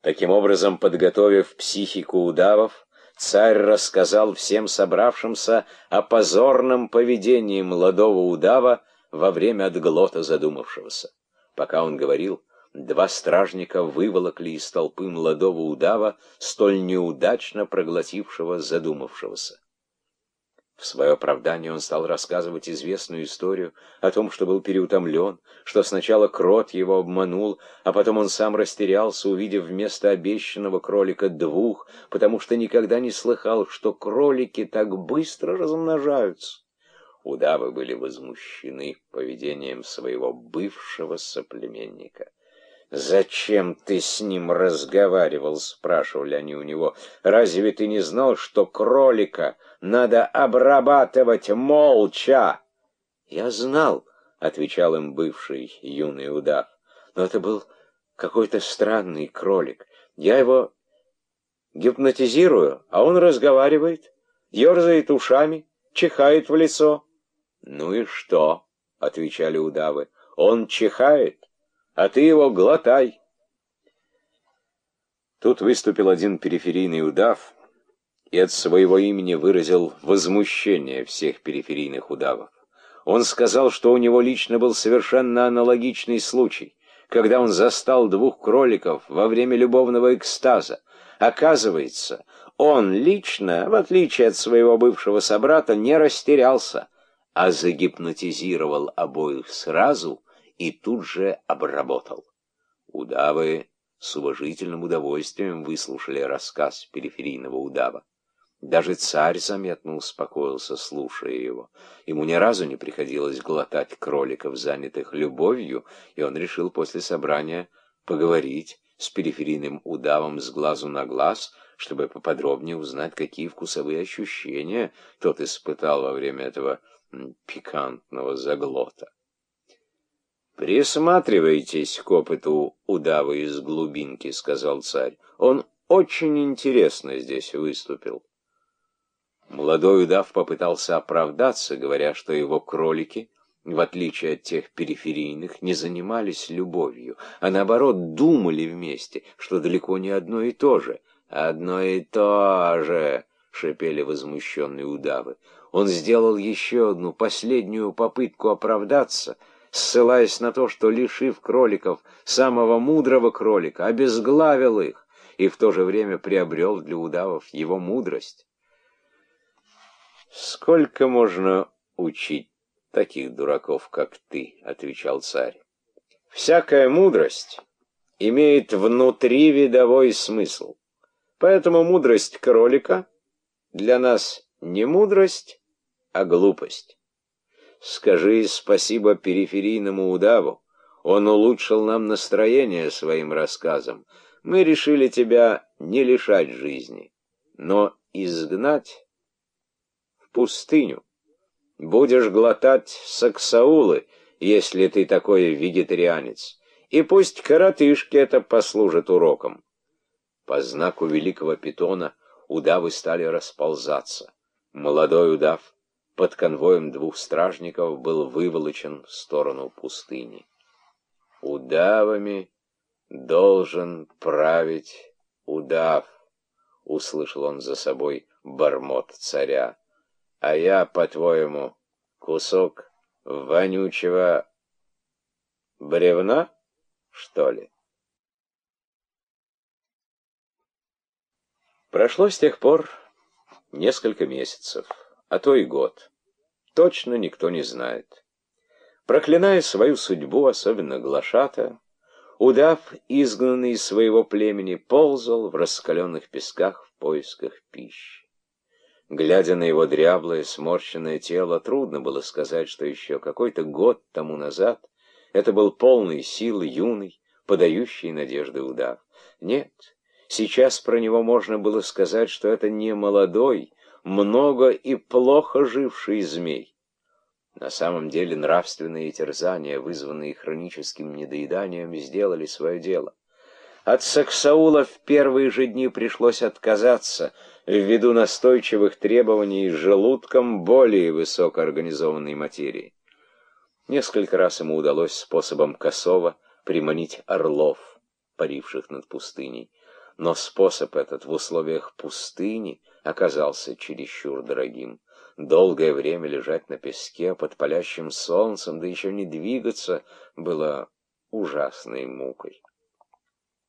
Таким образом, подготовив психику удавов, царь рассказал всем собравшимся о позорном поведении молодого удава во время отглота задумавшегося. Пока он говорил, два стражника выволокли из толпы молодого удава, столь неудачно проглотившего задумавшегося. В свое оправдание он стал рассказывать известную историю о том, что был переутомлен, что сначала крот его обманул, а потом он сам растерялся, увидев вместо обещанного кролика двух, потому что никогда не слыхал, что кролики так быстро размножаются. Удавы были возмущены поведением своего бывшего соплеменника. «Зачем ты с ним разговаривал?» — спрашивали они у него. «Разве ты не знал, что кролика надо обрабатывать молча?» «Я знал», — отвечал им бывший юный удав. «Но это был какой-то странный кролик. Я его гипнотизирую, а он разговаривает, ерзает ушами, чихает в лицо». «Ну и что?» — отвечали удавы. «Он чихает, а ты его глотай. Тут выступил один периферийный удав и от своего имени выразил возмущение всех периферийных удавов. Он сказал, что у него лично был совершенно аналогичный случай, когда он застал двух кроликов во время любовного экстаза. Оказывается, он лично, в отличие от своего бывшего собрата, не растерялся, а загипнотизировал обоих сразу — и тут же обработал. Удавы с уважительным удовольствием выслушали рассказ периферийного удава. Даже царь заметно успокоился, слушая его. Ему ни разу не приходилось глотать кроликов, занятых любовью, и он решил после собрания поговорить с периферийным удавом с глазу на глаз, чтобы поподробнее узнать, какие вкусовые ощущения тот испытал во время этого пикантного заглота. «Присматривайтесь к опыту удава из глубинки», — сказал царь. «Он очень интересно здесь выступил». Молодой удав попытался оправдаться, говоря, что его кролики, в отличие от тех периферийных, не занимались любовью, а наоборот думали вместе, что далеко не одно и то же. «Одно и то же!» — шепели возмущенные удавы. Он сделал еще одну последнюю попытку оправдаться — ссылаясь на то, что, лишив кроликов самого мудрого кролика, обезглавил их и в то же время приобрел для удавов его мудрость. «Сколько можно учить таких дураков, как ты?» — отвечал царь. «Всякая мудрость имеет внутри видовой смысл, поэтому мудрость кролика для нас не мудрость, а глупость». Скажи спасибо периферийному удаву. Он улучшил нам настроение своим рассказом. Мы решили тебя не лишать жизни, но изгнать в пустыню. Будешь глотать саксаулы, если ты такой вегетарианец. И пусть коротышки это послужит уроком. По знаку великого питона удавы стали расползаться. Молодой удав под конвоем двух стражников был выволочен в сторону пустыни. «Удавами должен править удав», — услышал он за собой бормот царя. «А я, по-твоему, кусок вонючего бревна, что ли?» Прошло с тех пор несколько месяцев а то и год. Точно никто не знает. Проклиная свою судьбу, особенно глашата, удав, изгнанный из своего племени, ползал в раскаленных песках в поисках пищи. Глядя на его дряблое, сморщенное тело, трудно было сказать, что еще какой-то год тому назад это был полный сил юный, подающий надежды удав. Нет, сейчас про него можно было сказать, что это не молодой, много и плохо живший змей. На самом деле нравственные терзания, вызванные хроническим недоеданием, сделали свое дело. От Саксаула в первые же дни пришлось отказаться ввиду настойчивых требований желудком более высокоорганизованной материи. Несколько раз ему удалось способом косого приманить орлов. паривших над пустыней. Но способ этот в условиях пустыни оказался чересчур дорогим. Долгое время лежать на песке под палящим солнцем, да еще не двигаться, было ужасной мукой.